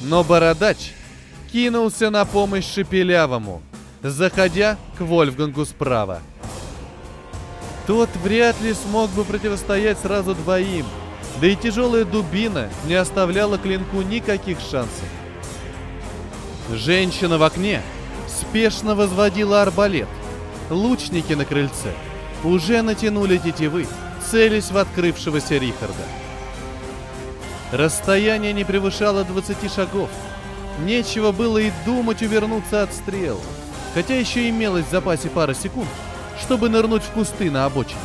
Но Бородач кинулся на помощь Шепелявому, заходя к Вольфгангу справа. Тот вряд ли смог бы противостоять сразу двоим, да и тяжелая дубина не оставляла клинку никаких шансов. Женщина в окне спешно возводила арбалет. Лучники на крыльце уже натянули тетивы, целясь в открывшегося Рихарда. Расстояние не превышало 20 шагов. Нечего было и думать увернуться от стрел, хотя еще имелось в запасе пара секунд, чтобы нырнуть в кусты на обочине.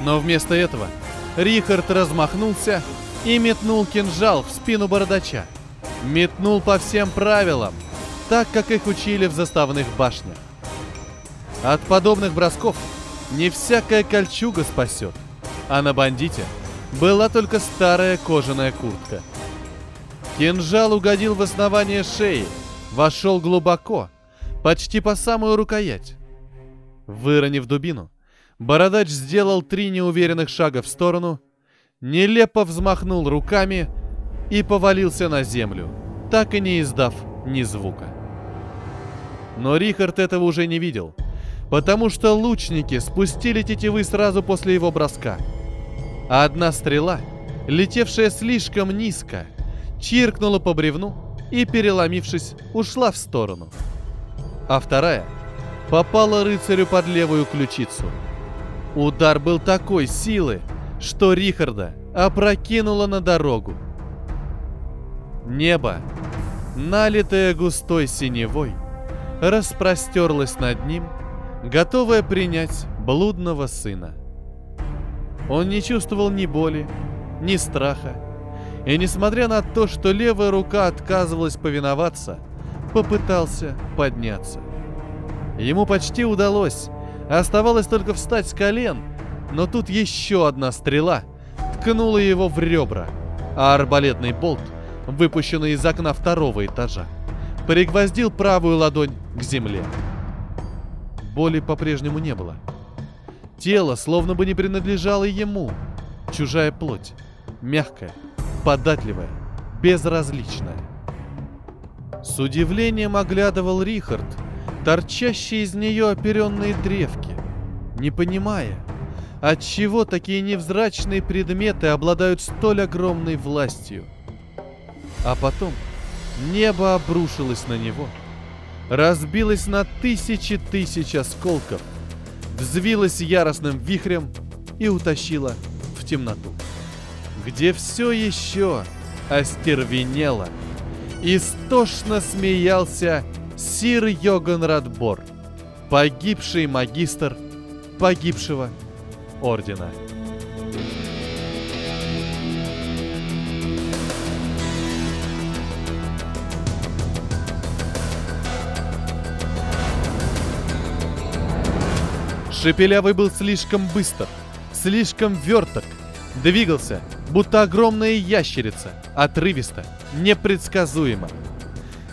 Но вместо этого Рихард размахнулся и метнул кинжал в спину бородача. Метнул по всем правилам, так как их учили в заставных башнях. От подобных бросков не всякая кольчуга спасет, а на бандите была только старая кожаная куртка. Кинжал угодил в основание шеи, вошел глубоко, почти по самую рукоять. Выронив дубину, бородач сделал три неуверенных шага в сторону, нелепо взмахнул руками и повалился на землю, так и не издав ни звука. Но Рихард этого уже не видел, потому что лучники спустили тетивы сразу после его броска. А одна стрела, летевшая слишком низко, чиркнула по бревну и, переломившись, ушла в сторону. А вторая попала рыцарю под левую ключицу. Удар был такой силы, что Рихарда опрокинуло на дорогу. Небо, налитое густой синевой, распростерлось над ним, готовое принять блудного сына. Он не чувствовал ни боли, ни страха, и несмотря на то, что левая рука отказывалась повиноваться, попытался подняться. Ему почти удалось, оставалось только встать с колен, но тут еще одна стрела ткнула его в ребра, а арбалетный болт, выпущенный из окна второго этажа, пригвоздил правую ладонь к земле. Боли по-прежнему не было. Тело словно бы не принадлежало ему. Чужая плоть, мягкая, податливая, безразличная. С удивлением оглядывал Рихард, торчащие из нее оперенные древки, не понимая, отчего такие невзрачные предметы обладают столь огромной властью. А потом небо обрушилось на него, разбилось на тысячи тысяч осколков, взвилось яростным вихрем и утащило в темноту где все еще остервенело. Истошно смеялся Сир Йоган Радбор, погибший магистр погибшего ордена. Шепелявый был слишком быстр, слишком верток, двигался, будто огромная ящерица, отрывисто, непредсказуемо.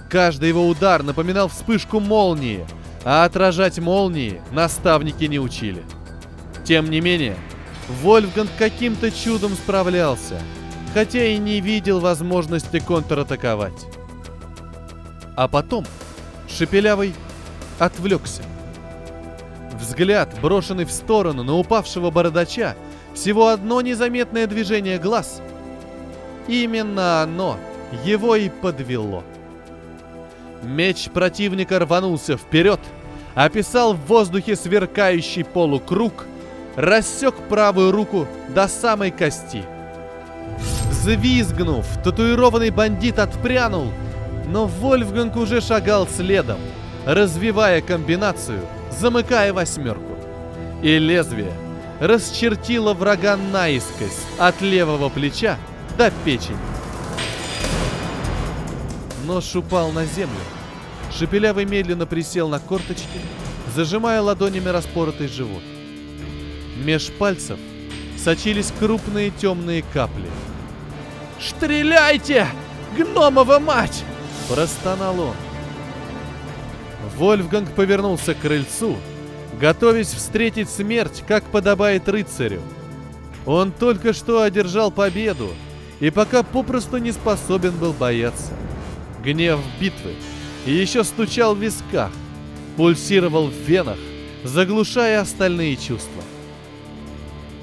Каждый его удар напоминал вспышку молнии, а отражать молнии наставники не учили. Тем не менее, Вольфганг каким-то чудом справлялся, хотя и не видел возможности контратаковать. А потом Шепелявый отвлекся. Взгляд, брошенный в сторону на упавшего бородача, всего одно незаметное движение глаз. Именно оно его и подвело. Меч противника рванулся вперед, описал в воздухе сверкающий полукруг, рассек правую руку до самой кости. Взвизгнув, татуированный бандит отпрянул, но Вольфганг уже шагал следом, развивая комбинацию, замыкая восьмерку. И лезвие — расчертила врага наискось от левого плеча до печени. Нож упал на землю. Шепелявый медленно присел на корточки, зажимая ладонями распоротый живот. Меж пальцев сочились крупные темные капли. «Стреляйте! Гномова мать!» – простонал он. Вольфганг повернулся к крыльцу готовясь встретить смерть, как подобает рыцарю. Он только что одержал победу и пока попросту не способен был бояться. Гнев битвы еще стучал в висках, пульсировал в венах, заглушая остальные чувства –